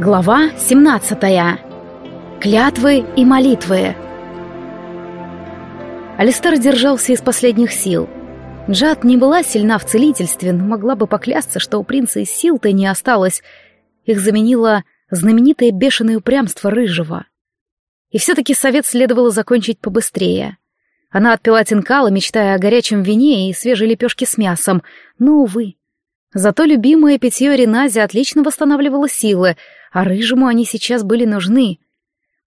Глава 17. Клятвы и молитвы. Алистар держался из последних сил. Джад не была сильна в целительстве, но могла бы поклясться, что у принца из сил-то не осталось. Их заменило знаменитое бешеное упрямство рыжего. И все-таки совет следовало закончить побыстрее. Она отпила тинкала, мечтая о горячем вине и свежей лепешке с мясом, но, увы. Зато любимое питье Ренази отлично восстанавливало силы — а рыжему они сейчас были нужны.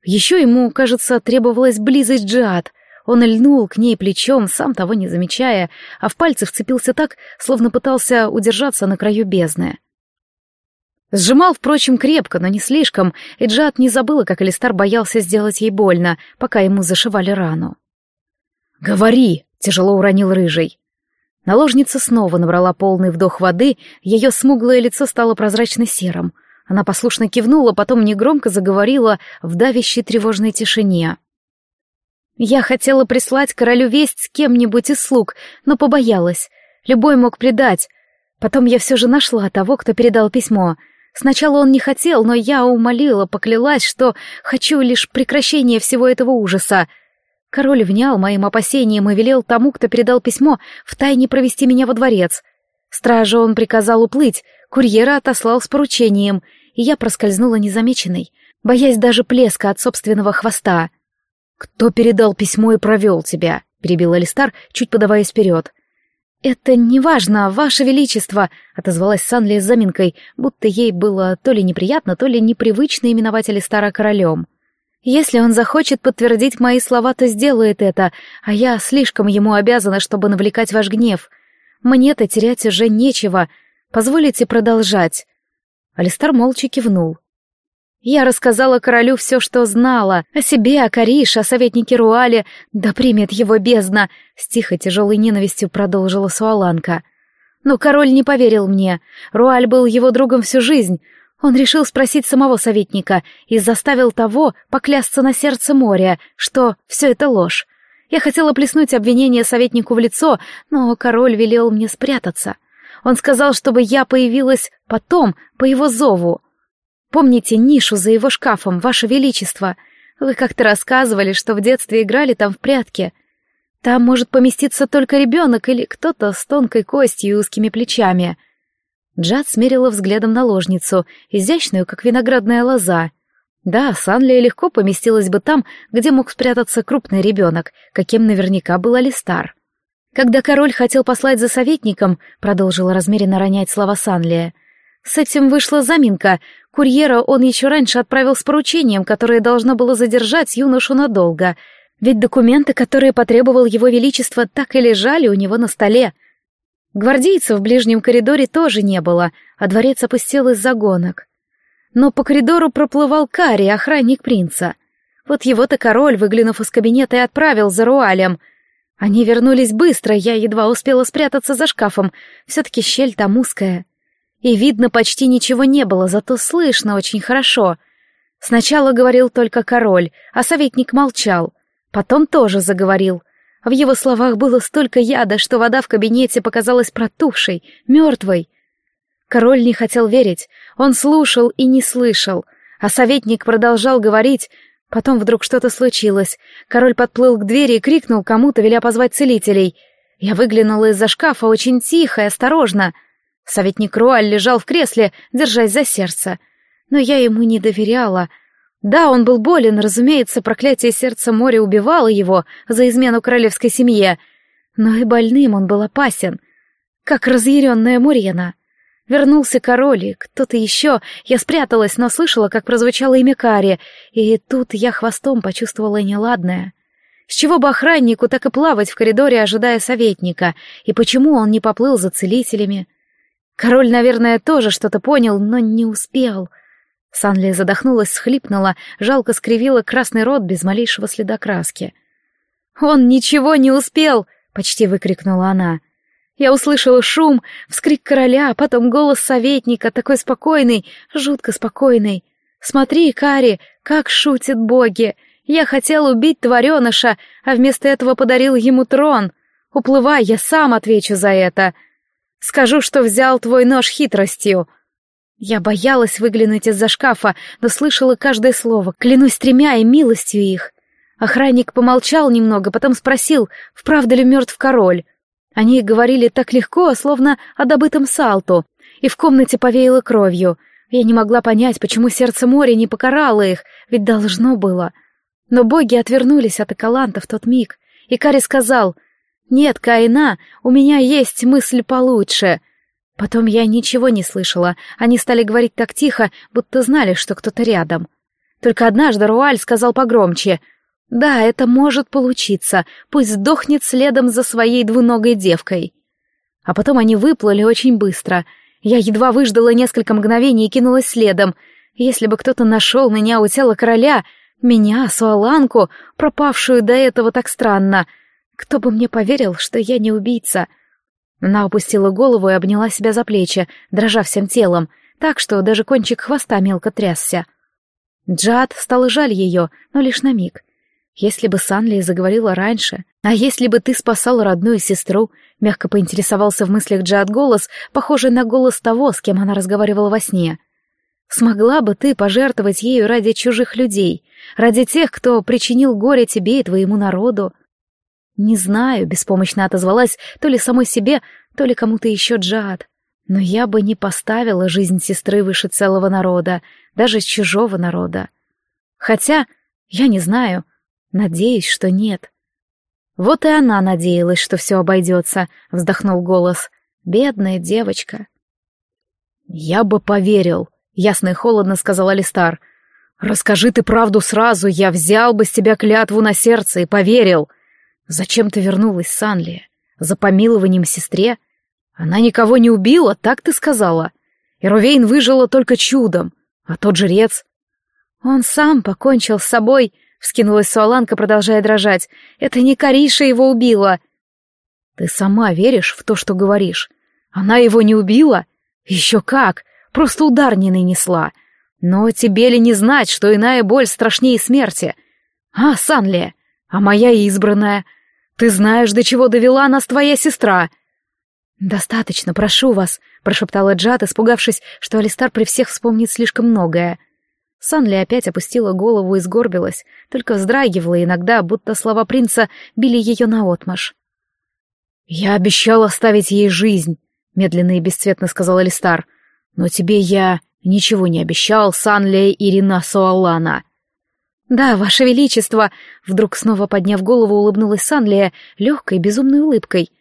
Еще ему, кажется, требовалась близость Джиад. Он льнул к ней плечом, сам того не замечая, а в пальцы вцепился так, словно пытался удержаться на краю бездны. Сжимал, впрочем, крепко, но не слишком, и Джад не забыла, как Элистар боялся сделать ей больно, пока ему зашивали рану. «Говори!» — тяжело уронил рыжий. Наложница снова набрала полный вдох воды, ее смуглое лицо стало прозрачно-серым, она послушно кивнула, потом негромко заговорила в давящей тревожной тишине. «Я хотела прислать королю весть с кем-нибудь из слуг, но побоялась. Любой мог предать. Потом я все же нашла того, кто передал письмо. Сначала он не хотел, но я умолила, поклялась, что хочу лишь прекращения всего этого ужаса. Король внял моим опасениям и велел тому, кто передал письмо, втайне провести меня во дворец. Стража он приказал уплыть, курьера отослал с поручением, я проскользнула незамеченной, боясь даже плеска от собственного хвоста. «Кто передал письмо и провел тебя?» — перебил Алистар, чуть подаваясь вперед. «Это неважно, ваше величество», — отозвалась Санли с заминкой, будто ей было то ли неприятно, то ли непривычно именовать Алистара королем. «Если он захочет подтвердить мои слова, то сделает это, а я слишком ему обязана, чтобы навлекать ваш гнев. Мне-то терять уже нечего. Позволите продолжать?» Алистар молча кивнул. Я рассказала королю все, что знала, о себе, о Кариш, о советнике Руале, да примет его бездна, с тихо тяжелой ненавистью продолжила Суаланка. Но король не поверил мне. Руаль был его другом всю жизнь. Он решил спросить самого советника и заставил того поклясться на сердце моря, что все это ложь. Я хотела плеснуть обвинение советнику в лицо, но король велел мне спрятаться. Он сказал, чтобы я появилась потом, по его зову. Помните нишу за его шкафом, ваше величество? Вы как-то рассказывали, что в детстве играли там в прятки. Там может поместиться только ребенок или кто-то с тонкой костью и узкими плечами. Джад смерила взглядом наложницу, изящную, как виноградная лоза. Да, Санлия легко поместилась бы там, где мог спрятаться крупный ребенок, каким наверняка был Алистар. Когда король хотел послать за советником, продолжила размеренно ронять слова Санлия, с этим вышла заминка. Курьера он еще раньше отправил с поручением, которое должно было задержать юношу надолго. Ведь документы, которые потребовал его величество, так и лежали у него на столе. Гвардейцев в ближнем коридоре тоже не было, а дворец опустел из-за гонок. Но по коридору проплывал Кари, охранник принца. Вот его-то король, выглянув из кабинета, и отправил за Руалем — они вернулись быстро, я едва успела спрятаться за шкафом. Все-таки щель там узкая. И видно почти ничего не было, зато слышно очень хорошо. Сначала говорил только король, а советник молчал. Потом тоже заговорил. В его словах было столько яда, что вода в кабинете показалась протухшей, мертвой. Король не хотел верить, он слушал и не слышал, а советник продолжал говорить, Потом вдруг что-то случилось. Король подплыл к двери и крикнул кому-то, веля позвать целителей. Я выглянула из-за шкафа очень тихо и осторожно. Советник Руаль лежал в кресле, держась за сердце. Но я ему не доверяла. Да, он был болен, разумеется, проклятие сердца моря убивало его за измену королевской семье. Но и больным он был опасен, как разъяренная Мурена. Вернулся король и кто-то еще. Я спряталась, но слышала, как прозвучало имя Кари, и тут я хвостом почувствовала неладное. С чего бы охраннику так и плавать в коридоре, ожидая советника, и почему он не поплыл за целителями? Король, наверное, тоже что-то понял, но не успел. Санли задохнулась, схлипнула, жалко скривила красный рот без малейшего следа краски. «Он ничего не успел!» — почти выкрикнула она. Я услышала шум, вскрик короля, потом голос советника, такой спокойный, жутко спокойный. «Смотри, Кари, как шутят боги! Я хотел убить твареныша, а вместо этого подарил ему трон. Уплывай, я сам отвечу за это. Скажу, что взял твой нож хитростью». Я боялась выглянуть из-за шкафа, но слышала каждое слово, клянусь тремя и милостью их. Охранник помолчал немного, потом спросил, вправду ли мертв король. Они говорили так легко, словно о добытом салту, и в комнате повеяло кровью. Я не могла понять, почему сердце моря не покарало их, ведь должно было. Но боги отвернулись от Акаланта в тот миг, и Кари сказал, «Нет, Каина, у меня есть мысль получше». Потом я ничего не слышала, они стали говорить так тихо, будто знали, что кто-то рядом. Только однажды Руаль сказал погромче, «Да, это может получиться, пусть сдохнет следом за своей двуногой девкой». А потом они выплыли очень быстро. Я едва выждала несколько мгновений и кинулась следом. Если бы кто-то нашел меня у тела короля, меня, Суаланку, пропавшую до этого так странно, кто бы мне поверил, что я не убийца — она опустила голову и обняла себя за плечи, дрожа всем телом, так что даже кончик хвоста мелко трясся. Джад стало жаль ее, но лишь на миг. Если бы Санли заговорила раньше, а если бы ты спасал родную сестру, мягко поинтересовался в мыслях Джад голос, похожий на голос того, с кем она разговаривала во сне. Смогла бы ты пожертвовать ею ради чужих людей, ради тех, кто причинил горе тебе и твоему народу? «Не знаю», — беспомощно отозвалась то ли самой себе, то ли кому-то еще Джад. Но я бы не поставила жизнь сестры выше целого народа, даже чужого народа. Хотя, я не знаю, надеюсь, что нет. Вот и она надеялась, что все обойдется, — вздохнул голос. Бедная девочка. «Я бы поверил», — ясно и холодно сказал Алистар. «Расскажи ты правду сразу, я взял бы с тебя клятву на сердце и поверил». Зачем ты вернулась, Санли? За помилованием сестре? Она никого не убила, так ты сказала. Эрувейн выжила только чудом, а тот жрец... Он сам покончил с собой, вскинулась Суаланка, продолжая дрожать. Это не Кариша его убила. Ты сама веришь в то, что говоришь. Она его не убила? Еще как, просто удар не нанесла. Но тебе ли не знать, что иная боль страшнее смерти? А, Санли, а моя избранная, ты знаешь, до чего довела нас твоя сестра!» «Достаточно, прошу вас», — прошептала Джад, испугавшись, что Алистар при всех вспомнит слишком многое. Санли опять опустила голову и сгорбилась, только вздрагивала иногда, будто слова принца били ее наотмашь. «Я обещал оставить ей жизнь», — медленно и бесцветно сказал Алистар. «Но тебе я ничего не обещал, Санли Ирина Суаллана. «Да, Ваше Величество!» Вдруг снова подняв голову, улыбнулась Санлия легкой, безумной улыбкой.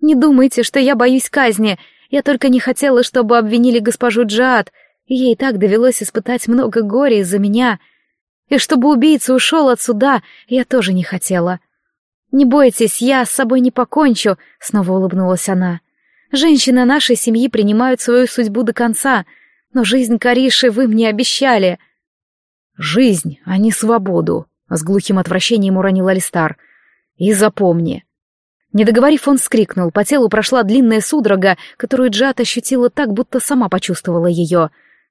«Не думайте, что я боюсь казни. Я только не хотела, чтобы обвинили госпожу Джад. Ей так довелось испытать много горя из-за меня. И чтобы убийца ушел от суда, я тоже не хотела». «Не бойтесь, я с собой не покончу», — снова улыбнулась она. «Женщины нашей семьи принимают свою судьбу до конца, но жизнь Кариши вы мне обещали». «Жизнь, а не свободу», — с глухим отвращением уронил Алистар. «И запомни». Не договорив, он скрикнул, по телу прошла длинная судорога, которую Джат ощутила так, будто сама почувствовала ее.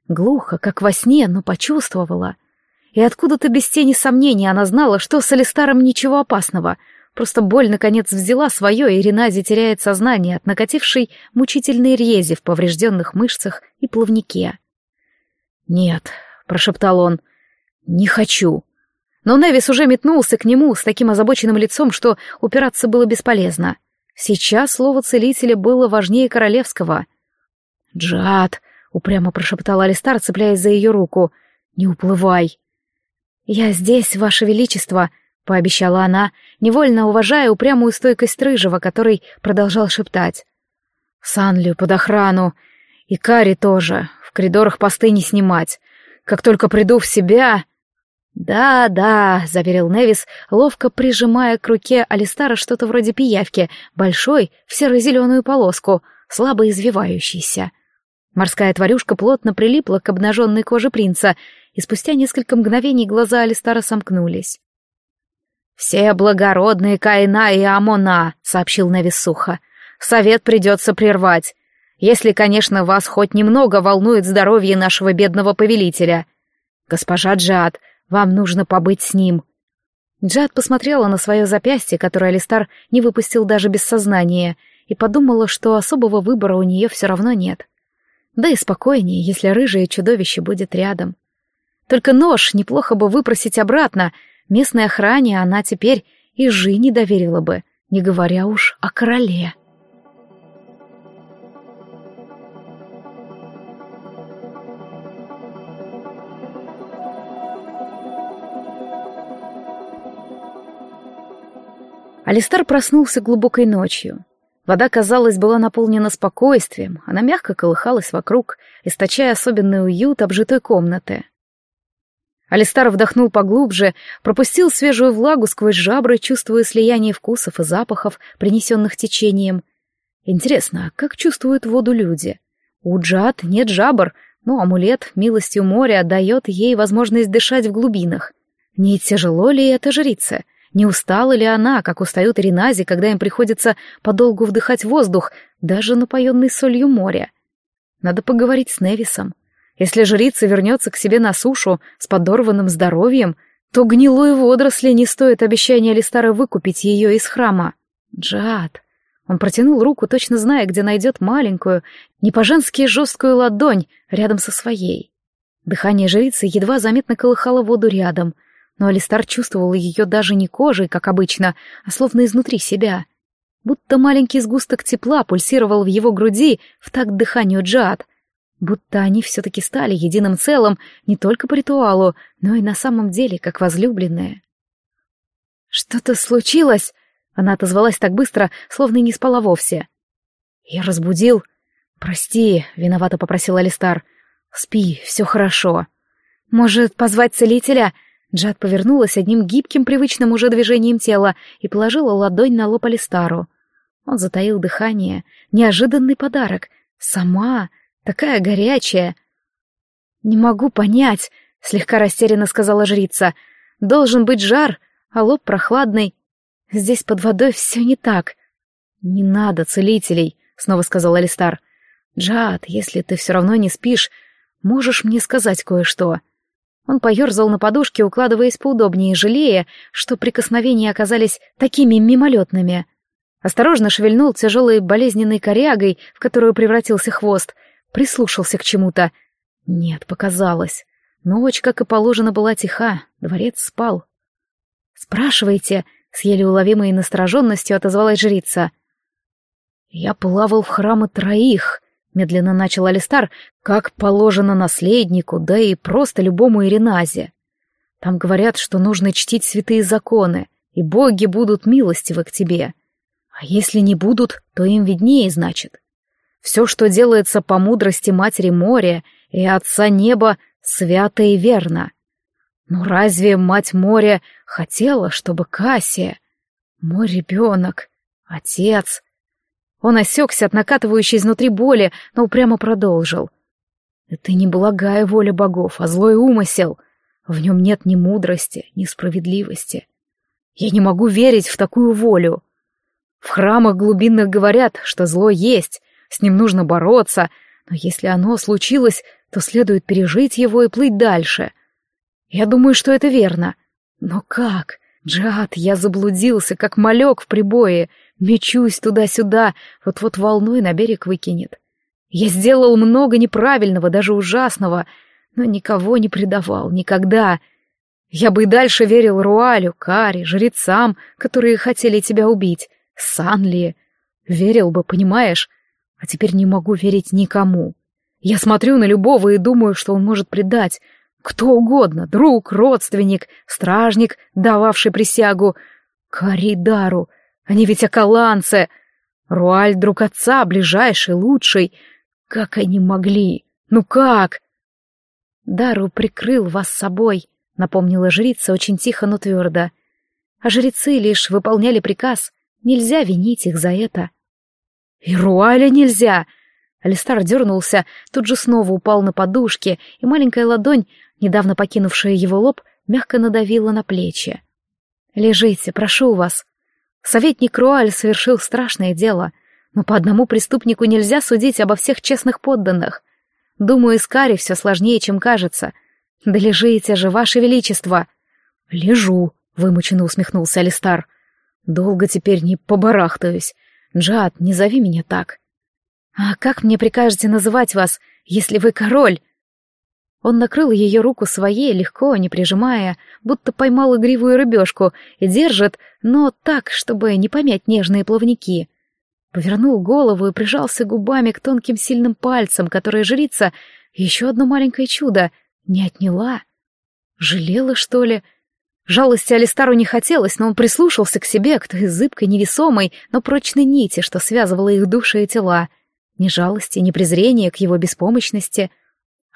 Глухо, как во сне, но почувствовала. И откуда-то без тени сомнений она знала, что с Алистаром ничего опасного. Просто боль, наконец, взяла свое, и Ренази теряет сознание от накатившей мучительной рези в поврежденных мышцах и плавнике. «Нет», — прошептал он, «Не хочу». Но Невис уже метнулся к нему с таким озабоченным лицом, что упираться было бесполезно. Сейчас слово целителя было важнее королевского. «Джад!» — упрямо прошептал Алистар, цепляясь за ее руку. «Не уплывай!» «Я здесь, Ваше Величество!» — пообещала она, невольно уважая упрямую стойкость Рыжего, который продолжал шептать. «Санлю под охрану! И Кари тоже! В коридорах посты не снимать! Как только приду в себя...» «Да, да», — заверил Невис, ловко прижимая к руке Алистара что-то вроде пиявки, большой, в серо-зеленую полоску, слабо извивающейся. Морская тварюшка плотно прилипла к обнаженной коже принца, и спустя несколько мгновений глаза Алистара сомкнулись. «Все благородные Каина и Амона», — сообщил Невис. «Совет придется прервать, если, конечно, вас хоть немного волнует здоровье нашего бедного повелителя. Госпожа Джад, вам нужно побыть с ним». Джад посмотрела на свое запястье, которое Алистар не выпустил даже без сознания, и подумала, что особого выбора у нее все равно нет. Да и спокойнее, если рыжее чудовище будет рядом. Только нож неплохо бы выпросить обратно. Местной охране она теперь и жи не доверила бы, не говоря уж о короле. Алистар проснулся глубокой ночью. Вода, казалось, была наполнена спокойствием, она мягко колыхалась вокруг, источая особенный уют обжитой комнаты. Алистар вдохнул поглубже, пропустил свежую влагу сквозь жабры, чувствуя слияние вкусов и запахов, принесенных течением. Интересно, а как чувствуют воду люди? У джад нет жабр, но амулет милостью моря дает ей возможность дышать в глубинах. Не тяжело ли это жрице? Не устала ли она, как устают Ренази, когда им приходится подолгу вдыхать воздух, даже напоенный солью моря? Надо поговорить с Невисом. Если жрица вернется к себе на сушу с подорванным здоровьем, то гнилой водоросли не стоит обещания Листара выкупить ее из храма. Джад. Он протянул руку, точно зная, где найдет маленькую, не по-женски жесткую ладонь рядом со своей. Дыхание жрицы едва заметно колыхало воду рядом — но Алистар чувствовал ее даже не кожей, как обычно, а словно изнутри себя. Будто маленький сгусток тепла пульсировал в его груди в такт дыханию Джад. Будто они все-таки стали единым целым не только по ритуалу, но и на самом деле как возлюбленные. «Что-то случилось?» Она отозвалась так быстро, словно не спала вовсе. «Я разбудил?» «Прости», — виновато попросил Алистар. «Спи, все хорошо». «Может, позвать целителя?» Джад повернулась одним гибким, привычным уже движением тела и положила ладонь на лоб Алистару. Он затаил дыхание. Неожиданный подарок. Сама. Такая горячая. «Не могу понять», — слегка растерянно сказала жрица. «Должен быть жар, а лоб прохладный. Здесь под водой все не так». «Не надо целителей», — снова сказал Алистар. «Джад, если ты все равно не спишь, можешь мне сказать кое-что?» Он поерзал на подушке, укладываясь поудобнее, жалея, что прикосновения оказались такими мимолетными. Осторожно шевельнул тяжелой болезненной корягой, в которую превратился хвост, прислушался к чему-то. Нет, показалось. Ночь, как и положено, была тиха, дворец спал. «Спрашивайте», — с еле уловимой настороженностью отозвалась жрица. «Я плавал в храмы троих», — медленно начал Алистар, — «как положено наследнику, да и просто любому Иреназе. Там говорят, что нужно чтить святые законы, и боги будут милостивы к тебе. А если не будут, то им виднее, значит. Все, что делается по мудрости Матери моря и Отца Неба, свято и верно. Но разве Мать моря хотела, чтобы Кассия, мой ребенок, отец, он осекся от накатывающей изнутри боли, но упрямо продолжил. Это не благая воля богов, а злой умысел. В нем нет ни мудрости, ни справедливости. Я не могу верить в такую волю. В храмах глубинных говорят, что зло есть, с ним нужно бороться, но если оно случилось, то следует пережить его и плыть дальше. Я думаю, что это верно. Но как? Джад, я заблудился, как малек в прибое, Мечусь туда-сюда, вот-вот волной на берег выкинет. Я сделал много неправильного, даже ужасного, но никого не предавал, никогда. Я бы и дальше верил Руалю, Каре, жрецам, которые хотели тебя убить, Санли. Верил бы, понимаешь? А теперь не могу верить никому. Я смотрю на любого и думаю, что он может предать. Кто угодно, друг, родственник, стражник, дававший присягу. Каридару — они ведь околанцы. Руаль друг отца, ближайший, лучший. Как они могли? Ну как? Дару прикрыл вас собой, напомнила жрица очень тихо, но твердо. А жрецы лишь выполняли приказ. Нельзя винить их за это. И Руаля нельзя! Алистар дернулся, тут же снова упал на подушке, и маленькая ладонь, недавно покинувшая его лоб, мягко надавила на плечи. «Лежите, прошу вас», Советник Руаль совершил страшное дело, но по одному преступнику нельзя судить обо всех честных подданных. Думаю, Искари все сложнее, чем кажется. Да лежите же, ваше величество!» «Лежу», — вымученно усмехнулся Алистар. «Долго теперь не побарахтаюсь. Джад, не зови меня так». «А как мне прикажете называть вас, если вы король...» Он накрыл ее руку своей, легко, не прижимая, будто поймал игривую рыбешку, и держит, но так, чтобы не помять нежные плавники. Повернул голову и прижался губами к тонким сильным пальцам, которые жрица, еще одно маленькое чудо, не отняла. Жалела, что ли? Жалости Алистару не хотелось, но он прислушался к себе, к той зыбкой, невесомой, но прочной нити, что связывала их души и тела. Ни жалости, ни презрения к его беспомощности.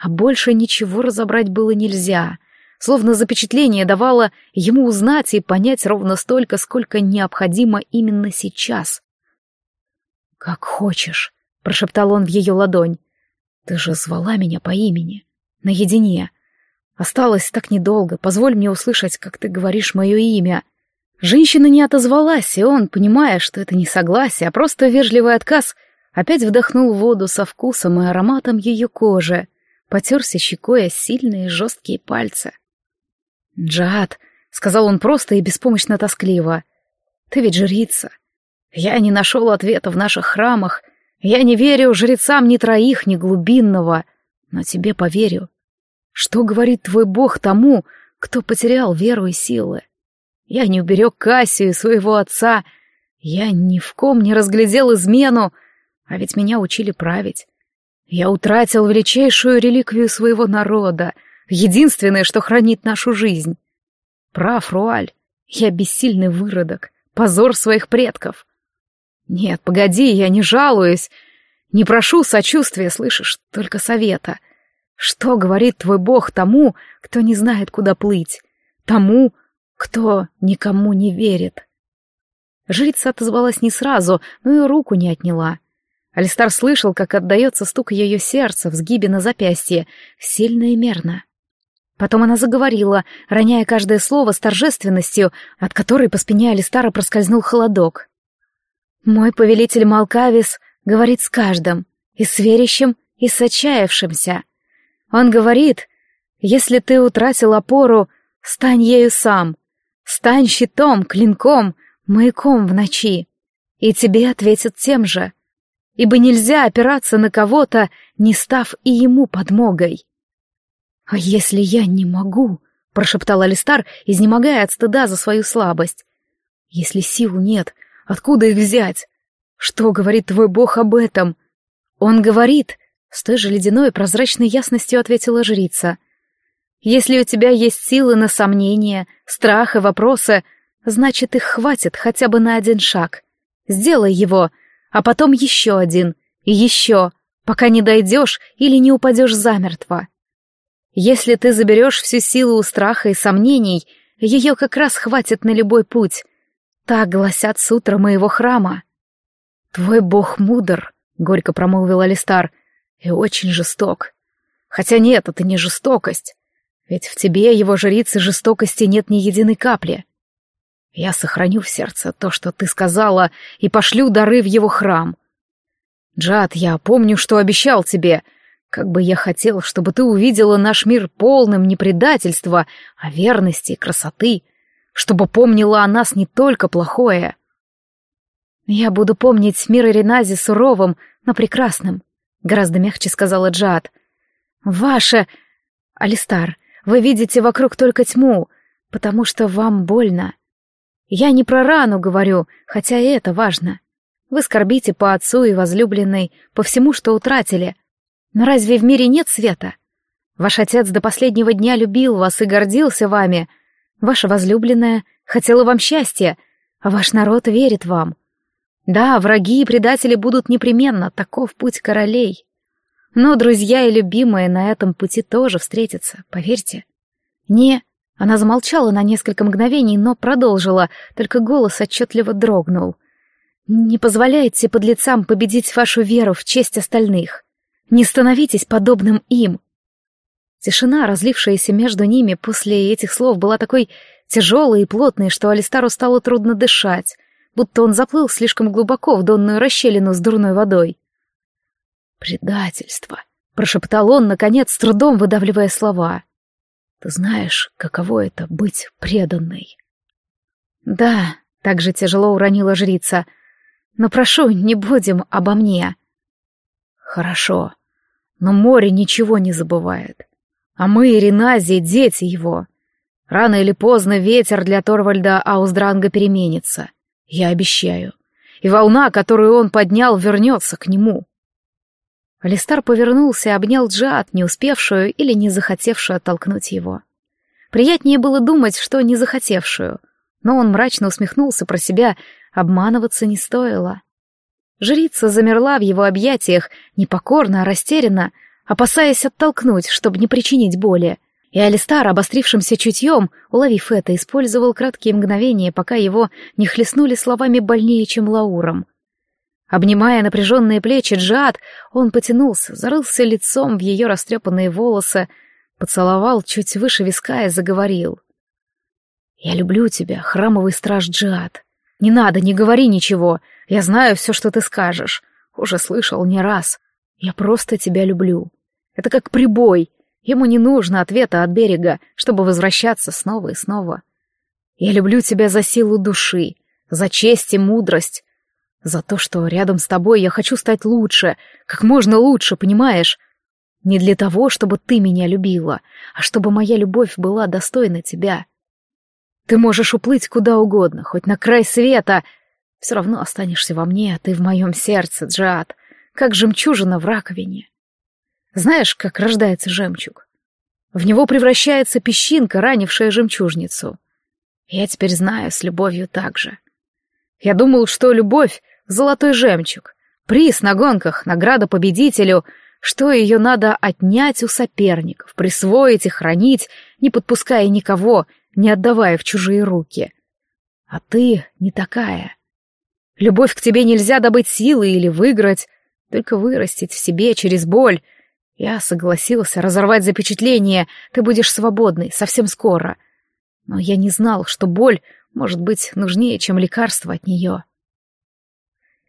А больше ничего разобрать было нельзя. Словно запечатление давало ему узнать и понять ровно столько, сколько необходимо именно сейчас. «Как хочешь», — прошептал он в ее ладонь. «Ты же звала меня по имени. Наедине. Осталось так недолго, позволь мне услышать, как ты говоришь мое имя. Женщина не отозвалась, и он, понимая, что это не согласие, а просто вежливый отказ, опять вдохнул воду со вкусом и ароматом ее кожи, потерся щекой о сильные жесткие пальцы. «Джад», — сказал он просто и беспомощно тоскливо, — «ты ведь жрица. Я не нашел ответа в наших храмах, я не верю жрецам ни троих, ни глубинного, но тебе поверю. Что говорит твой бог тому, кто потерял веру и силы? Я не уберег Кассию и своего отца. Я ни в ком не разглядел измену, а ведь меня учили править. Я утратил величайшую реликвию своего народа, единственное, что хранит нашу жизнь. Прав, Руаль, я бессильный выродок, позор своих предков. Нет, погоди, я не жалуюсь, не прошу сочувствия, слышишь, только совета — что говорит твой бог тому, кто не знает, куда плыть? Тому, кто никому не верит? Жрица отозвалась не сразу, но и руку не отняла. Алистар слышал, как отдается стук ее сердца в сгибе на запястье, сильно и мерно. Потом она заговорила, роняя каждое слово с торжественностью, от которой по спине Алистара проскользнул холодок. «Мой повелитель Малкавис говорит с каждым, и с верящим, и с отчаявшимся. Он говорит, если ты утратил опору, стань ею сам. Стань щитом, клинком, маяком в ночи. И тебе ответят тем же. Ибо нельзя опираться на кого-то, не став и ему подмогой. «А если я не могу?» — прошептал Алистар, изнемогая от стыда за свою слабость. «Если сил нет, откуда их взять? Что говорит твой бог об этом?» «Он говорит, с той же ледяной прозрачной ясностью ответила жрица. «Если у тебя есть силы на сомнения, страх и вопросы, значит, их хватит хотя бы на один шаг. Сделай его, а потом еще один, и еще, пока не дойдешь или не упадешь замертво. Если ты заберешь всю силу у страха и сомнений, ее как раз хватит на любой путь. Так гласят сутры моего храма. «Твой бог мудр», — горько промолвил Алистар, — и очень жесток. Хотя нет, это не жестокость. Ведь в тебе, его жрицы, жестокости нет ни единой капли. Я сохраню в сердце то, что ты сказала, и пошлю дары в его храм. Джад, я помню, что обещал тебе. Как бы я хотел, чтобы ты увидела наш мир полным не предательства, а верности и красоты, чтобы помнила о нас не только плохое. Я буду помнить мир Иренази суровым, но прекрасным. Гораздо мягче сказала Джад. «Ваше... Алистар, вы видите вокруг только тьму, потому что вам больно. Я не про рану говорю, хотя и это важно. Вы скорбите по отцу и возлюбленной, по всему, что утратили. Но разве в мире нет света? Ваш отец до последнего дня любил вас и гордился вами. Ваша возлюбленная хотела вам счастья, а ваш народ верит вам. Да, враги и предатели будут непременно, таков путь королей. Но друзья и любимые на этом пути тоже встретятся, поверьте. Не... Она замолчала на несколько мгновений, но продолжила, только голос отчетливо дрогнул. «Не позволяйте подлецам победить вашу веру в честь остальных. Не становитесь подобным им». Тишина, разлившаяся между ними после этих слов, была такой тяжелой и плотной, что Алистару стало трудно дышать, будто он заплыл слишком глубоко в донную расщелину с дурной водой. «Предательство», — прошептал он, наконец, с трудом выдавливая слова. «Ты знаешь, каково это — быть преданной?» «Да», — так же тяжело уронила жрица, — «но прошу, не будем обо мне». «Хорошо. Но море ничего не забывает. А мы, Ренази, дети его. Рано или поздно ветер для Торвальда Аусдранга переменится. Я обещаю. И волна, которую он поднял, вернется к нему. Алистар повернулся и обнял Джад, не успевшую или не захотевшую оттолкнуть его. Приятнее было думать, что не захотевшую, но он мрачно усмехнулся про себя, обманываться не стоило. Жрица замерла в его объятиях, непокорно, а растерянно, опасаясь оттолкнуть, чтобы не причинить боли. И Алистар, обострившимся чутьем, уловив это, использовал краткие мгновения, пока его не хлестнули словами больнее, чем Лауром. Обнимая напряженные плечи Джад, он потянулся, зарылся лицом в ее растрепанные волосы, поцеловал чуть выше виска и заговорил. «Я люблю тебя, храмовый страж Джад. Не надо, не говори ничего. Я знаю все, что ты скажешь. Уже слышал не раз. Я просто тебя люблю. Это как прибой. Ему не нужно ответа от берега, чтобы возвращаться снова и снова. Я люблю тебя за силу души, за честь и мудрость, за то, что рядом с тобой я хочу стать лучше, как можно лучше, понимаешь? Не для того, чтобы ты меня любила, а чтобы моя любовь была достойна тебя. Ты можешь уплыть куда угодно, хоть на край света. Все равно останешься во мне, а ты в моем сердце, Джад, как жемчужина в раковине. Знаешь, как рождается жемчуг? В него превращается песчинка, ранившая жемчужницу. Я теперь знаю с любовью так же. Я думал, что любовь — золотой жемчуг, приз на гонках, награда победителю, что ее надо отнять у соперников, присвоить и хранить, не подпуская никого, не отдавая в чужие руки. А ты не такая. Любовь к тебе нельзя добыть силы или выиграть, только вырастить в себе через боль. Я согласился разорвать запечатление, ты будешь свободной совсем скоро. Но я не знал, что боль может быть нужнее, чем лекарство от нее.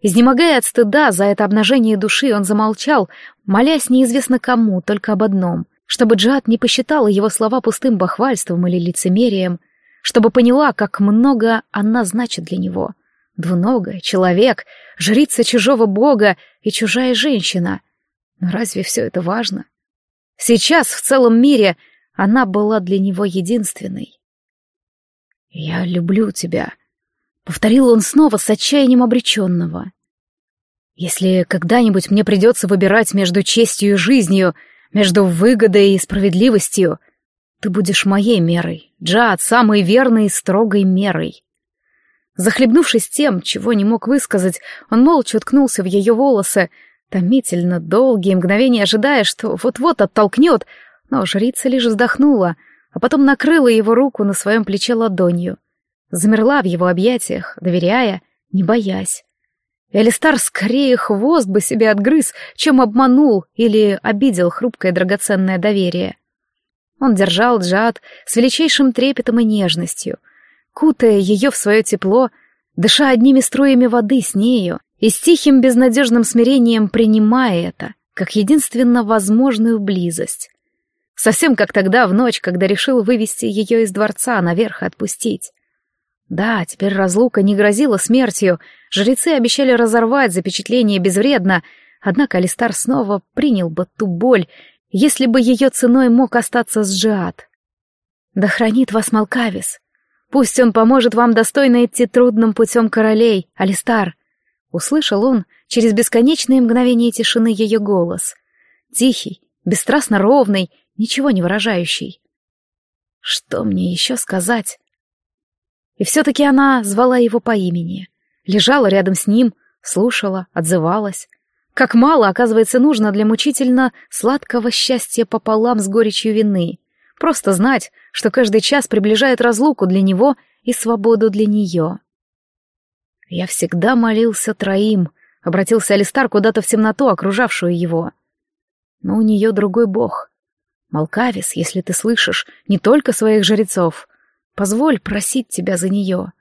Изнемогая от стыда за это обнажение души, он замолчал, молясь неизвестно кому, только об одном чтобы Джад не посчитала его слова пустым бахвальством или лицемерием, чтобы поняла, как много она значит для него. Двуногая, человек, жрица чужого бога и чужая женщина. Но разве все это важно? Сейчас в целом мире она была для него единственной. «Я люблю тебя», — повторил он снова с отчаянием обреченного. «Если когда-нибудь мне придется выбирать между честью и жизнью, между выгодой и справедливостью. Ты будешь моей мерой, Джад, самой верной и строгой мерой. Захлебнувшись тем, чего не мог высказать, он молча уткнулся в ее волосы, томительно долгие мгновения ожидая, что вот-вот оттолкнет, но жрица лишь вздохнула, а потом накрыла его руку на своем плече ладонью. Замерла в его объятиях, доверяя, не боясь. Элистар скорее хвост бы себе отгрыз, чем обманул или обидел хрупкое драгоценное доверие. Он держал Джад с величайшим трепетом и нежностью, кутая ее в свое тепло, дыша одними струями воды с нею и с тихим безнадежным смирением принимая это, как единственно возможную близость. Совсем как тогда, в ночь, когда решил вывести ее из дворца наверх и отпустить. Да, теперь разлука не грозила смертью, жрецы обещали разорвать запечатление безвредно, однако Алистар снова принял бы ту боль, если бы ее ценой мог остаться с Джиад. Да хранит вас Малкавис. Пусть он поможет вам достойно идти трудным путем королей, Алистар. Услышал он через бесконечные мгновения тишины ее голос. Тихий, бесстрастно ровный, ничего не выражающий. Что мне еще сказать? И все-таки она звала его по имени. Лежала рядом с ним, слушала, отзывалась. Как мало, оказывается, нужно для мучительно сладкого счастья пополам с горечью вины. Просто знать, что каждый час приближает разлуку для него и свободу для нее. «Я всегда молился троим», — обратился Алистар куда-то в темноту, окружавшую его. «Но у нее другой бог. Малкавис, если ты слышишь, не только своих жрецов, Позволь просить тебя за нее.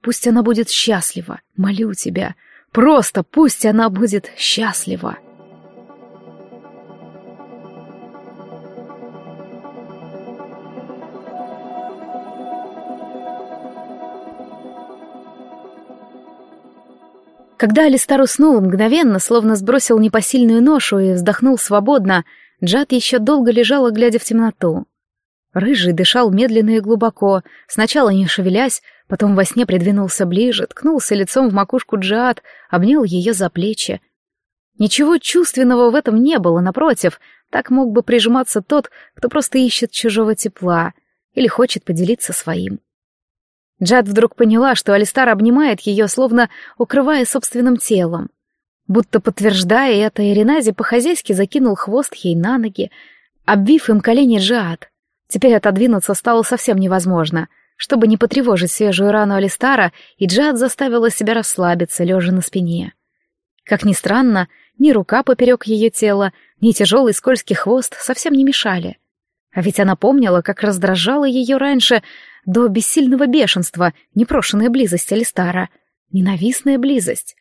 Пусть она будет счастлива, молю тебя. Просто пусть она будет счастлива. Когда Алистар уснул мгновенно, словно сбросил непосильную ношу и вздохнул свободно, Джад еще долго лежала, глядя в темноту. Рыжий дышал медленно и глубоко, сначала не шевелясь, потом во сне придвинулся ближе, ткнулся лицом в макушку Джад, обнял ее за плечи. Ничего чувственного в этом не было, напротив, так мог бы прижиматься тот, кто просто ищет чужого тепла или хочет поделиться своим. Джад вдруг поняла, что Алистар обнимает ее, словно укрывая собственным телом. Будто подтверждая это, Иринази по-хозяйски закинул хвост ей на ноги, обвив им колени Джад. Теперь отодвинуться стало совсем невозможно. Чтобы не потревожить свежую рану Алистара, и Джад заставила себя расслабиться, лежа на спине. Как ни странно, ни рука поперек ее тела, ни тяжелый скользкий хвост совсем не мешали. А ведь она помнила, как раздражала ее раньше до бессильного бешенства непрошенная близость Алистара. Ненавистная близость.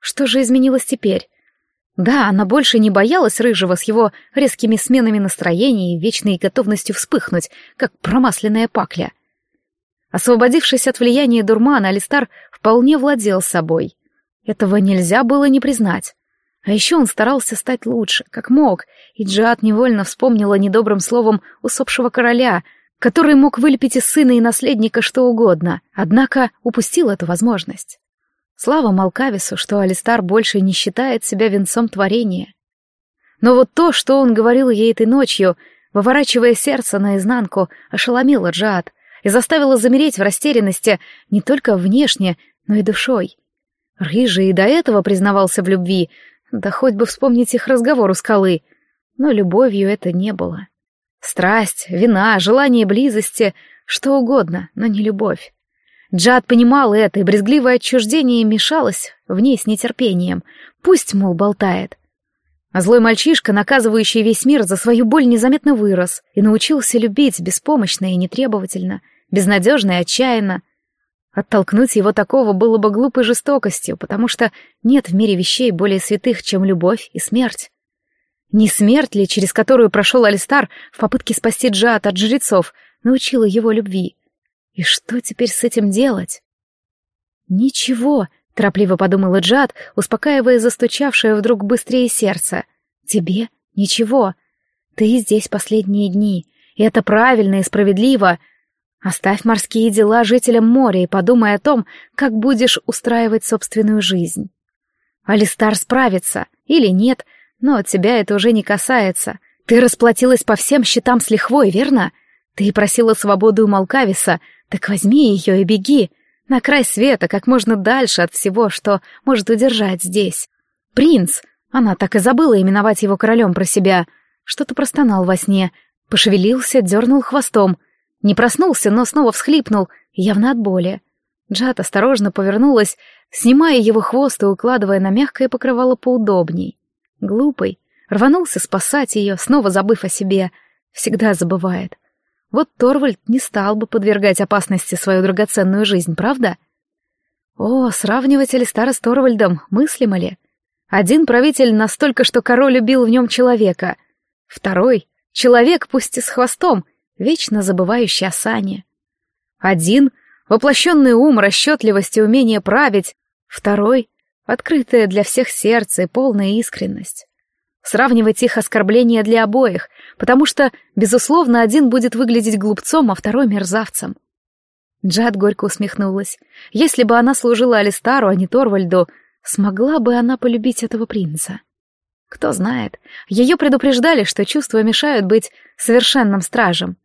Что же изменилось теперь? Да, она больше не боялась Рыжего с его резкими сменами настроения и вечной готовностью вспыхнуть, как промасленная пакля. Освободившись от влияния дурмана, Алистар вполне владел собой. Этого нельзя было не признать. А еще он старался стать лучше, как мог, и Джиат невольно вспомнила недобрым словом усопшего короля, который мог вылепить из сына и наследника что угодно, однако упустил эту возможность. Слава Малкавису, что Алистар больше не считает себя венцом творения. Но вот то, что он говорил ей этой ночью, выворачивая сердце наизнанку, ошеломило Джад и заставило замереть в растерянности не только внешне, но и душой. Рыжий и до этого признавался в любви, да хоть бы вспомнить их разговор у скалы, но любовью это не было. Страсть, вина, желание близости, что угодно, но не любовь. Джад понимал это, и брезгливое отчуждение мешалось в ней с нетерпением. Пусть, мол, болтает. А злой мальчишка, наказывающий весь мир за свою боль, незаметно вырос и научился любить беспомощно и нетребовательно, безнадежно и отчаянно. Оттолкнуть его такого было бы глупой жестокостью, потому что нет в мире вещей более святых, чем любовь и смерть. Не смерть ли, через которую прошел Алистар в попытке спасти Джад от жрецов, научила его любви? И что теперь с этим делать? Ничего, торопливо подумала Джад, успокаивая застучавшее вдруг быстрее сердце. Тебе ничего. Ты здесь последние дни, и это правильно и справедливо. Оставь морские дела жителям моря и подумай о том, как будешь устраивать собственную жизнь. Алистар справится, или нет, но тебя это уже не касается. Ты расплатилась по всем счетам с лихвой, верно? Ты просила свободу у Малкависа, так возьми ее и беги, на край света, как можно дальше от всего, что может удержать здесь. Принц, она так и забыла именовать его королем про себя, что-то простонал во сне, пошевелился, дернул хвостом, не проснулся, но снова всхлипнул, явно от боли. Джад осторожно повернулась, снимая его хвост и укладывая на мягкое покрывало поудобней. Глупый, рванулся спасать ее, снова забыв о себе. Всегда забывает. Вот Торвальд не стал бы подвергать опасности свою драгоценную жизнь, правда? О, сравнивать Алистара с Торвальдом, мыслимо ли? Один правитель настолько, что король любил в нем человека. Второй — человек, пусть и с хвостом, вечно забывающий о сане. Один — воплощенный ум, расчетливость и умение править. Второй — открытое для всех сердце и полная искренность. Сравнивать их оскорбления для обоих, потому что, безусловно, один будет выглядеть глупцом, а второй — мерзавцем. Джад горько усмехнулась. Если бы она служила Алистару, а не Торвальду, смогла бы она полюбить этого принца? Кто знает, ее предупреждали, что чувства мешают быть совершенным стражем.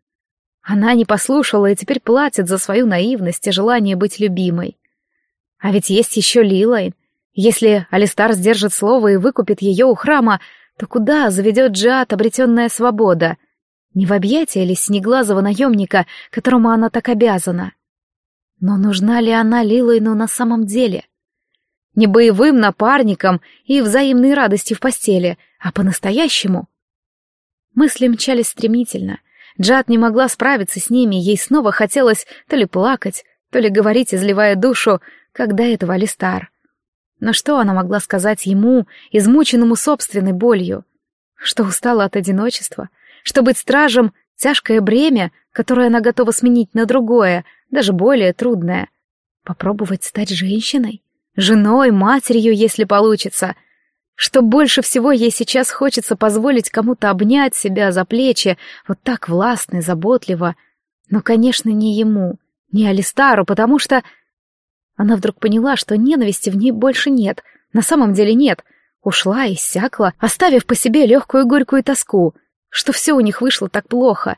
Она не послушала и теперь платит за свою наивность и желание быть любимой. А ведь есть еще Лилайн. Если Алистар сдержит слово и выкупит ее у храма, то куда заведет Джиат обретенная свобода? Не в объятия ли снеглазого наемника, которому она так обязана? Но нужна ли она Лилайну на самом деле? Не боевым напарником и взаимной радостью в постели, а по-настоящему? Мысли мчались стремительно. Джад не могла справиться с ними, ей снова хотелось то ли плакать, то ли говорить, изливая душу, до этого Алистар. Но что она могла сказать ему, измученному собственной болью? Что устала от одиночества? Что быть стражем — тяжкое бремя, которое она готова сменить на другое, даже более трудное? Попробовать стать женщиной? женой, матерью, если получится. Что больше всего ей сейчас хочется позволить кому-то обнять себя за плечи, вот так властно и заботливо. Но, конечно, не ему, не Алистару, потому что... Она вдруг поняла, что ненависти в ней больше нет. На самом деле нет. Ушла и иссякла, оставив по себе легкую горькую тоску, что все у них вышло так плохо.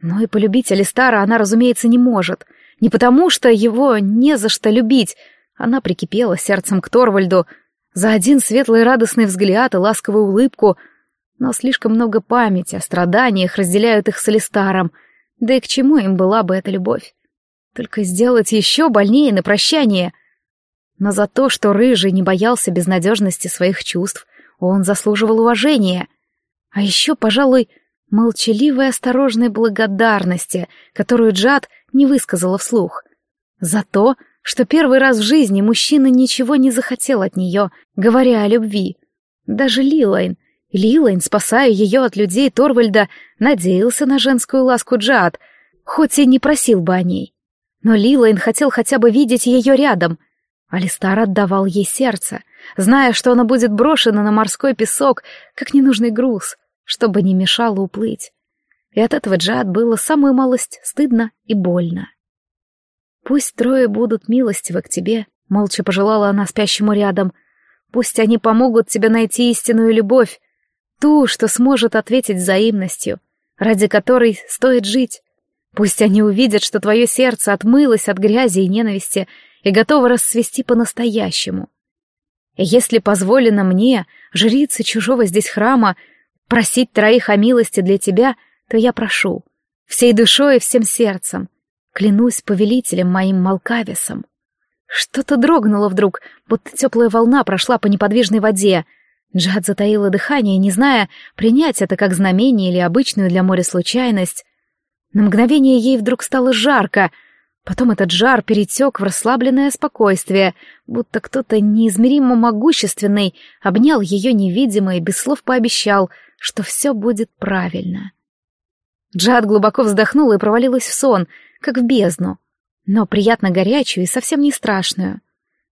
Но и полюбить Алистара она, разумеется, не может. Не потому, что его не за что любить. Она прикипела сердцем к Торвальду, за один светлый радостный взгляд и ласковую улыбку, но слишком много памяти о страданиях разделяют их с Алистаром, да и к чему им была бы эта любовь? Только сделать еще больнее на прощание. Но за то, что Рыжий не боялся безнадежности своих чувств, он заслуживал уважения. А еще, пожалуй, молчаливой осторожной благодарности, которую Джад не высказала вслух. За то, что первый раз в жизни мужчина ничего не захотел от нее, говоря о любви. Даже Лилайн, Лилайн, спасая ее от людей Торвальда, надеялся на женскую ласку Джад, хоть и не просил бы о ней. Но Лилайн хотел хотя бы видеть ее рядом. Алистар отдавал ей сердце, зная, что она будет брошена на морской песок, как ненужный груз, чтобы не мешало уплыть. И от этого Джад было самую малость стыдно и больно. «Пусть трое будут милостивы к тебе», — молча пожелала она спящему рядом. «Пусть они помогут тебе найти истинную любовь, ту, что сможет ответить взаимностью, ради которой стоит жить. Пусть они увидят, что твое сердце отмылось от грязи и ненависти и готово расцвести по-настоящему. Если позволено мне, жрице чужого здесь храма, просить троих о милости для тебя, то я прошу, всей душой и всем сердцем, Клянусь повелителем моим Малкависом. Что-то дрогнуло вдруг, будто теплая волна прошла по неподвижной воде. Джад затаила дыхание, не зная, принять это как знамение или обычную для моря случайность. На мгновение ей вдруг стало жарко, потом этот жар перетек в расслабленное спокойствие, будто кто-то неизмеримо могущественный обнял ее невидимо и без слов пообещал, что все будет правильно. Джад глубоко вздохнула и провалилась в сон — как в бездну, но приятно горячую и совсем не страшную.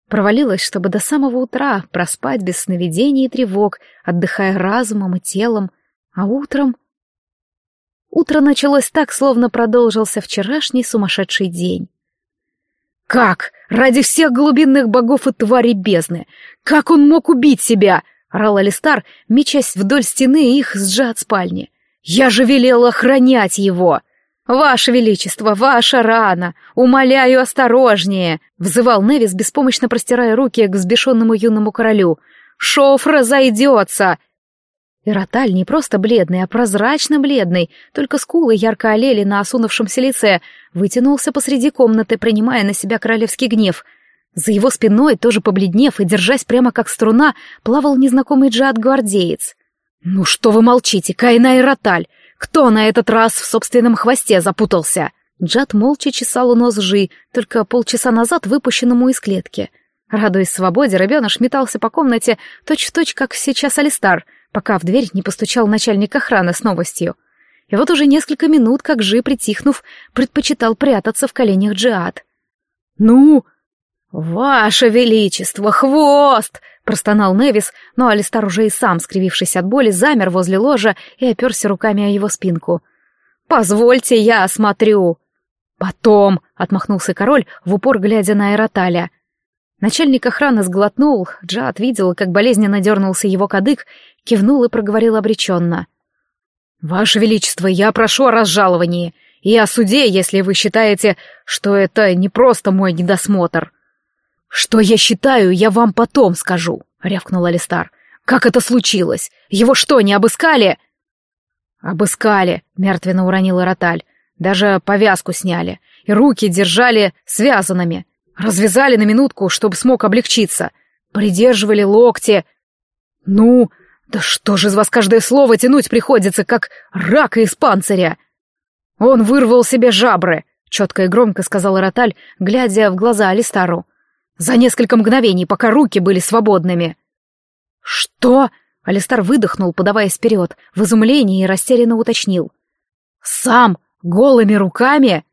Провалилась, чтобы до самого утра проспать без сновидений и тревог, отдыхая разумом и телом, а утром... Утро началось так, словно продолжился вчерашний сумасшедший день. «Как? Ради всех глубинных богов и тварей бездны! Как он мог убить себя?» — орал Алистар, мечась вдоль стены их сжат спальни. «Я же велел охранять его!» «Ваше Величество, ваша рана! Умоляю, осторожнее!» — взывал Невис, беспомощно простирая руки к взбешенному юному королю. «Шов разойдется!» И Роталь не просто бледный, а прозрачно бледный, только скулы ярко олели на осунувшемся лице, вытянулся посреди комнаты, принимая на себя королевский гнев. За его спиной, тоже побледнев и держась прямо как струна, плавал незнакомый джад-гвардеец. «Ну что вы молчите, Кайна и Роталь? Кто на этот раз в собственном хвосте запутался? Джад молча чесал у нос Жи, только полчаса назад выпущенному из клетки. Радуясь свободе, рыбеныш метался по комнате точь-в-точь, точь, как сейчас Алистар, пока в дверь не постучал начальник охраны с новостью. И вот уже несколько минут, как Жи, притихнув, предпочитал прятаться в коленях Джиад. «Ну?» «Ваше Величество, хвост!» — простонал Невис, но Алистар уже и сам, скривившись от боли, замер возле ложа и оперся руками о его спинку. «Позвольте, я осмотрю!» «Потом!» — отмахнулся король, в упор глядя на Эроталя. Начальник охраны сглотнул, Джад видел, как болезненно дернулся его кадык, кивнул и проговорил обреченно. «Ваше Величество, я прошу о разжаловании и о суде, если вы считаете, что это не просто мой недосмотр». «Что я считаю, я вам потом скажу», — рявкнул Алистар. «Как это случилось? Его что, не обыскали?» «Обыскали», — мертвенно уронила Роталь. «Даже повязку сняли. И руки держали связанными. Развязали на минутку, чтобы смог облегчиться. Придерживали локти. Ну, да что же из вас каждое слово тянуть приходится, как рака из панциря?» «Он вырвал себе жабры», — четко и громко сказала Роталь, глядя в глаза Алистару. За несколько мгновений, пока руки были свободными. «Что?» — Алистар выдохнул, подаваясь вперед, в изумлении и растерянно уточнил. «Сам? Голыми руками?»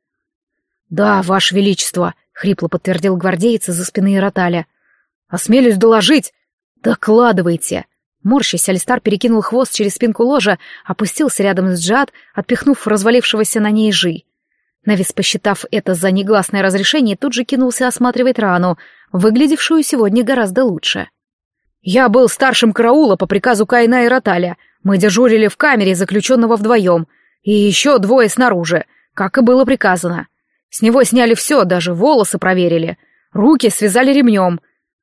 «Да, Ваше Величество», — хрипло подтвердил гвардеец из-за спины Роталя. Осмелюсь доложить. Докладывайте. Морщись, Алистар перекинул хвост через спинку ложа, опустился рядом с Джад, отпихнув развалившегося на ней Жи. Навис, посчитав это за негласное разрешение, тут же кинулся осматривать рану, выглядевшую сегодня гораздо лучше. «Я был старшим караула по приказу Кайна и Роталя. Мы дежурили в камере заключенного вдвоем, и еще двое снаружи, как и было приказано. С него сняли все, даже волосы проверили. Руки связали ремнем.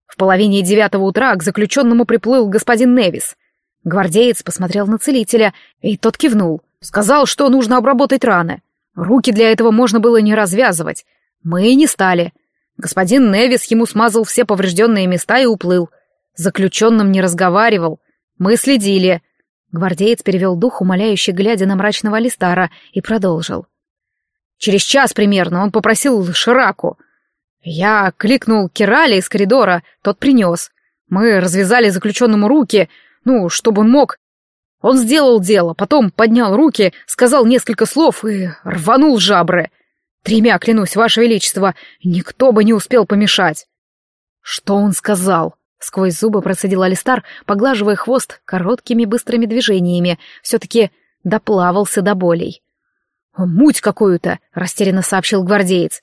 В половине девятого утра к заключенному приплыл господин Невис. Гвардеец посмотрел на целителя, и тот кивнул. Сказал, что нужно обработать раны. Руки для этого можно было не развязывать. Мы и не стали. Господин Невис ему смазал все поврежденные места и уплыл. Заключенным не разговаривал. Мы следили. Гвардеец перевел дух, умоляюще глядя на мрачного Алистара, и продолжил. Через час примерно он попросил Шираку. Я кликнул Кирали из коридора, тот принес. Мы развязали заключенному руки, ну, чтобы он мог. Он сделал дело, потом поднял руки, сказал несколько слов и рванул жабры. Тремя, клянусь, Ваше Величество, никто бы не успел помешать. Что он сказал? Сквозь зубы процедил Алистар, поглаживая хвост короткими быстрыми движениями, все-таки доплавался до болей. «Муть какую-то», — растерянно сообщил гвардеец.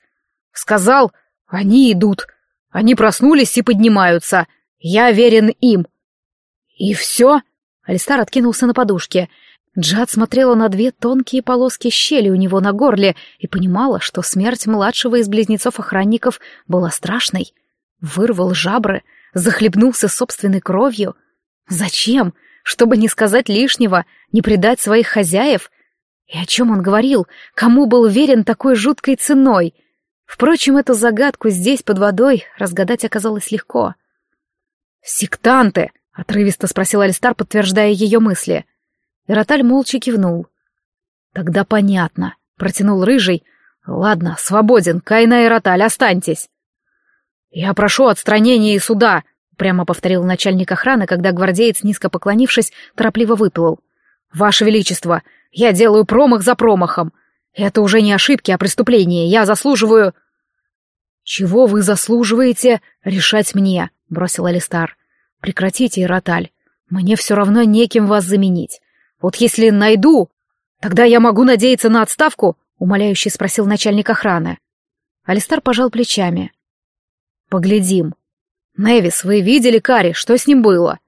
«Сказал, они идут. Они проснулись и поднимаются. Я верен им». «И все?» — Алистар откинулся на подушке. Джад смотрела на две тонкие полоски щели у него на горле и понимала, что смерть младшего из близнецов-охранников была страшной. Вырвал жабры, захлебнулся собственной кровью. Зачем? Чтобы не сказать лишнего, не предать своих хозяев — и о чем он говорил? Кому был верен такой жуткой ценой? Впрочем, эту загадку здесь, под водой, разгадать оказалось легко. «Сектанты!» — отрывисто спросил Алистар, подтверждая ее мысли. Ироталь молча кивнул. «Тогда понятно», — протянул Рыжий. «Ладно, свободен, Кайна и Роталь, останьтесь». «Я прошу отстранения и суда», — прямо повторил начальник охраны, когда гвардеец, низко поклонившись, торопливо выплыл. «Ваше Величество, я делаю промах за промахом. Это уже не ошибки, а преступления. Я заслуживаю...» «Чего вы заслуживаете? Решать мне», — бросил Алистар. «Прекратите, Ироталь. Мне все равно неким вас заменить. Вот если найду, тогда я могу надеяться на отставку?» — умоляюще спросил начальник охраны. Алистар пожал плечами. «Поглядим. Невис, вы видели Кари? Что с ним было?»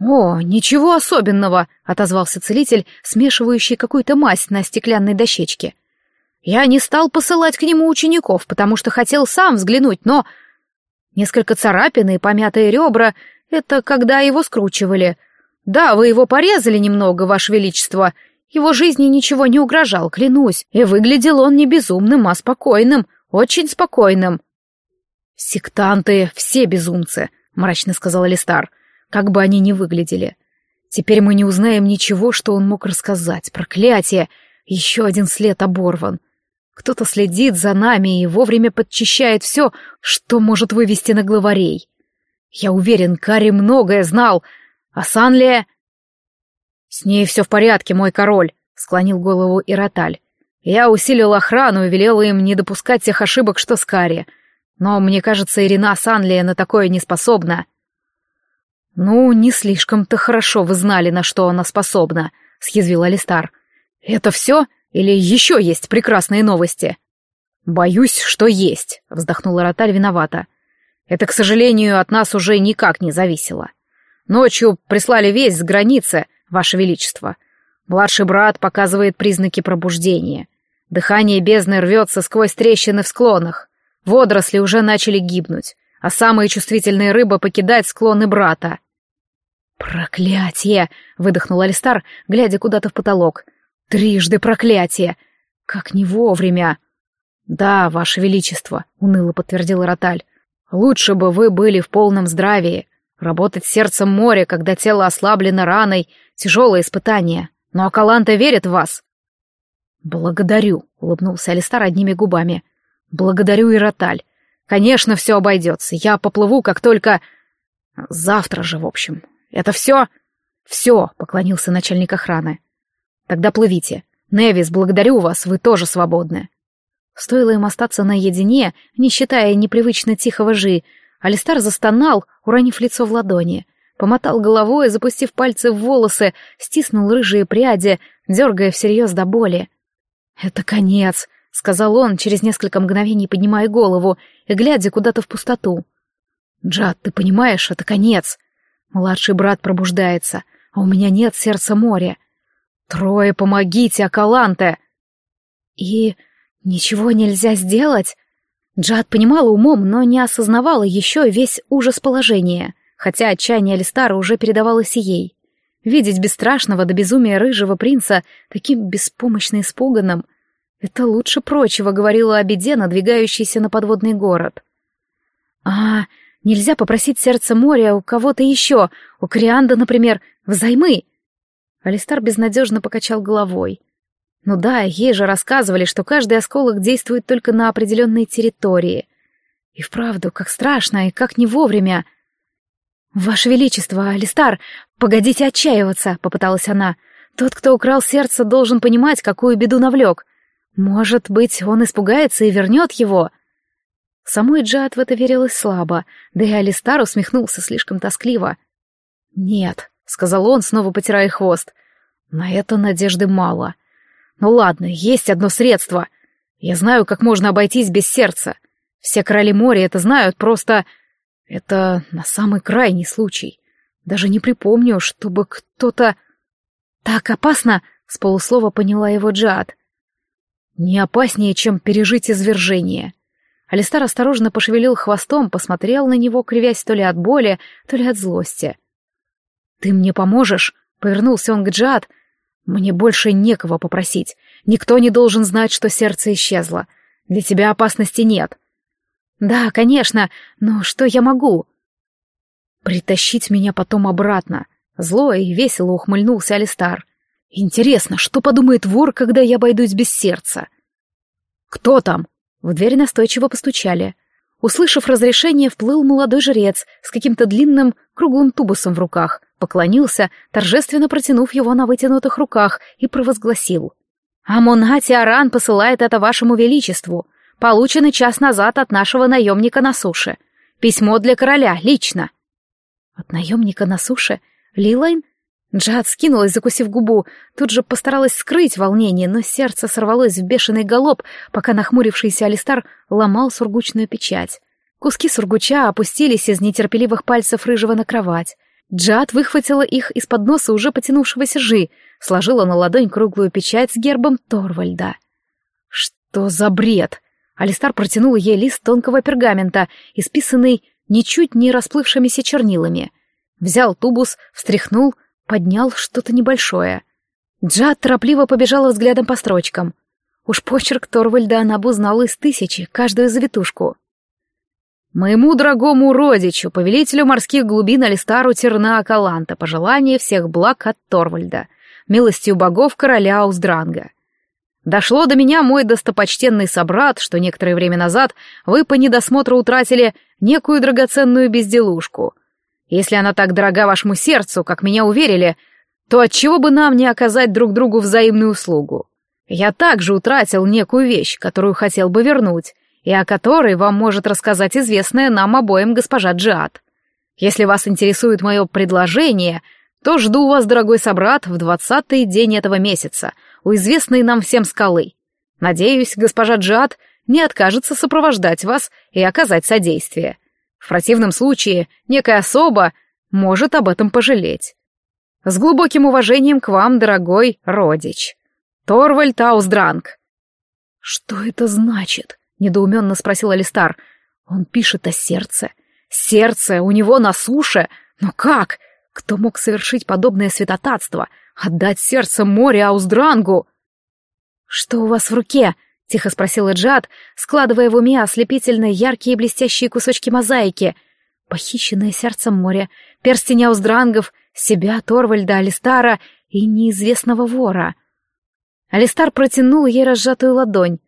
«О, ничего особенного», — отозвался целитель, смешивающий какую-то мазь на стеклянной дощечке. «Я не стал посылать к нему учеников, потому что хотел сам взглянуть, но...» Несколько царапин и помятые ребра — это когда его скручивали. Да, вы его порезали немного, Ваше Величество. Его жизни ничего не угрожал, клянусь, и выглядел он не безумным, а спокойным, очень спокойным. «Сектанты — все безумцы», — мрачно сказал Алистар. — как бы они ни выглядели. Теперь мы не узнаем ничего, что он мог рассказать. Проклятие! Еще один след оборван. Кто-то следит за нами и вовремя подчищает все, что может вывести на главарей. Я уверен, Кари многое знал, а Санлия... «С ней все в порядке, мой король», — склонил голову Ироталь. «Я усилил охрану и велел им не допускать тех ошибок, что с Кари. Но, мне кажется, Ирина Санлия на такое не способна». «Ну, не слишком-то хорошо вы знали, на что она способна», — съязвил Алистар. «Это все? Или еще есть прекрасные новости?» «Боюсь, что есть», — вздохнула Роталь виновата. «Это, к сожалению, от нас уже никак не зависело. Ночью прислали весть с границы, Ваше Величество. Младший брат показывает признаки пробуждения. Дыхание бездны рвется сквозь трещины в склонах. Водоросли уже начали гибнуть, а самые чувствительные рыбы покидать склоны брата. «Проклятие!» — выдохнул Алистар, глядя куда-то в потолок. «Трижды проклятие! Как не вовремя!» «Да, Ваше Величество», — уныло подтвердил Роталь. «Лучше бы вы были в полном здравии. Работать сердцем моря, когда тело ослаблено раной, тяжелое испытание. Но Акаланта верит в вас». «Благодарю», — улыбнулся Алистар одними губами. «Благодарю, Ироталь. Конечно, все обойдется. Я поплыву, как только... Завтра же, в общем. «Это все?» «Все», — поклонился начальник охраны. «Тогда плывите. Невис, благодарю вас, вы тоже свободны». Стоило им остаться наедине, не считая непривычно тихого жи, Алистар застонал, уронив лицо в ладони. Помотал головой, запустив пальцы в волосы, стиснул рыжие пряди, дергая всерьез до боли. «Это конец», — сказал он, через несколько мгновений поднимая голову и глядя куда-то в пустоту. «Джад, ты понимаешь, это конец. Младший брат пробуждается, а у меня нет сердца моря. Трое, помогите, Акаланте!» «И ничего нельзя сделать?» Джад понимала умом, но не осознавала еще весь ужас положения, хотя отчаяние Алистара уже передавалось и ей. Видеть бесстрашного до безумия рыжего принца таким беспомощно испуганным — это лучше прочего говорила о беде, надвигающейся на подводный город. «А, нельзя попросить сердце моря у кого-то еще, у Крианда, например, взаймы?» Алистар безнадежно покачал головой. Ну да, ей же рассказывали, что каждый осколок действует только на определенной территории. И вправду, как страшно и как не вовремя. «Ваше Величество, Алистар, погодите отчаиваться», — попыталась она. «Тот, кто украл сердце, должен понимать, какую беду навлек. Может быть, он испугается и вернет его?» Самой Джад в это верилось слабо, да и Алистар усмехнулся слишком тоскливо. «Нет», — сказал он, снова потирая хвост, — «на это надежды мало. Ну ладно, есть одно средство. Я знаю, как можно обойтись без сердца. Все короли моря это знают, просто... Это на самый крайний случай. Даже не припомню, чтобы кто-то... Так опасно, с полуслова поняла его Джад. Не опаснее, чем пережить извержение. Алистар осторожно пошевелил хвостом, посмотрел на него, кривясь то ли от боли, то ли от злости. «Ты мне поможешь?» — повернулся он к Джад, мне больше некого попросить. Никто не должен знать, что сердце исчезло. Для тебя опасности нет. Да, конечно, но что я могу? Притащить меня потом обратно. Зло и весело ухмыльнулся Алистар. Интересно, что подумает вор, когда я обойдусь без сердца? Кто там? В дверь настойчиво постучали. Услышав разрешение, вплыл молодой жрец с каким-то длинным круглым тубусом в руках, поклонился, торжественно протянув его на вытянутых руках, и провозгласил. «Амунати Аран посылает это вашему величеству. Получено час назад от нашего наемника на суше. Письмо для короля, лично». «От наемника на суше? Лилайн?» Джад скинулась, закусив губу, тут же постаралась скрыть волнение, но сердце сорвалось в бешеный галоп, пока нахмурившийся Алистар ломал сургучную печать. Куски сургуча опустились из нетерпеливых пальцев рыжего на кровать. Джад выхватила их из-под носа уже потянувшегося жи, сложила на ладонь круглую печать с гербом Торвальда. «Что за бред?» Алистар протянул ей лист тонкого пергамента, исписанный ничуть не расплывшимися чернилами. Взял тубус, встряхнул, поднял что-то небольшое. Джад торопливо побежала взглядом по строчкам. Уж почерк Торвальда она бы узнала из тысячи, каждую завитушку. «Моему дорогому родичу, повелителю морских глубин Алистару Терна Акаланта, пожелание всех благ от Торвальда, милостью богов короля Уздранга. Дошло до меня, мой достопочтенный собрат, что некоторое время назад вы по недосмотру утратили некую драгоценную безделушку — если она так дорога вашему сердцу, как меня уверили, то отчего бы нам не оказать друг другу взаимную услугу? Я также утратил некую вещь, которую хотел бы вернуть, и о которой вам может рассказать известная нам обоим госпожа Джиад. Если вас интересует мое предложение, то жду вас, дорогой собрат, в двадцатый день этого месяца, у известной нам всем скалы. Надеюсь, госпожа Джиад не откажется сопровождать вас и оказать содействие. В противном случае некая особа может об этом пожалеть. С глубоким уважением к вам, дорогой родич. Торвальд Аусдранг. Что это значит? Недоуменно спросил Алистар. Он пишет о сердце. Сердце у него на суше? Но как? Кто мог совершить подобное святотатство? Отдать сердце море Аусдрангу? Что у вас в руке? — тихо спросила Джад, складывая в уме ослепительно яркие блестящие кусочки мозаики. Похищенное сердцем море, перстень ауздрангов, себя, Торвальда, Алистара и неизвестного вора. Алистар протянул ей разжатую ладонь.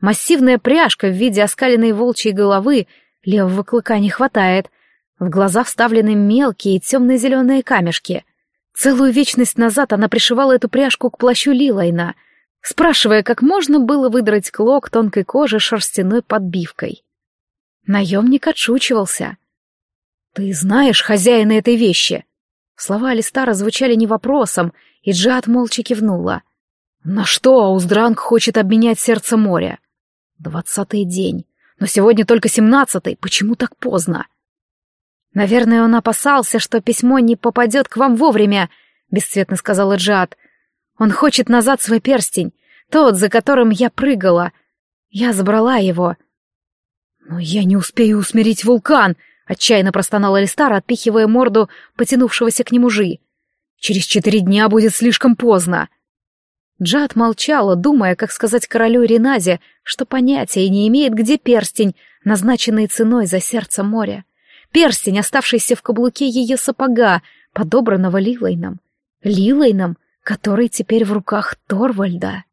Массивная пряжка в виде оскаленной волчьей головы, левого клыка не хватает. В глаза вставлены мелкие темно-зеленые камешки. Целую вечность назад она пришивала эту пряжку к плащу Лилайна — спрашивая, как можно было выдрать клок тонкой кожи шерстяной подбивкой. Наемник отшучивался. «Ты знаешь хозяина этой вещи?» Слова Алистара звучали не вопросом, и Джад молча кивнула. «На что Ауздранг хочет обменять сердце моря?» «Двадцатый день. Но сегодня только семнадцатый. Почему так поздно?» «Наверное, он опасался, что письмо не попадет к вам вовремя», — бесцветно сказала Джад. «Он хочет назад свой перстень, тот, за которым я прыгала. Я забрала его». «Но я не успею усмирить вулкан», — отчаянно простонал Алистар, отпихивая морду потянувшегося к нему жи. «Через четыре дня будет слишком поздно». Джад молчала, думая, как сказать королю Реназе, что понятия не имеет, где перстень, назначенный ценой за сердце моря. Перстень, оставшийся в каблуке ее сапога, подобранного Лилайном. Лилайном, который теперь в руках Торвальда.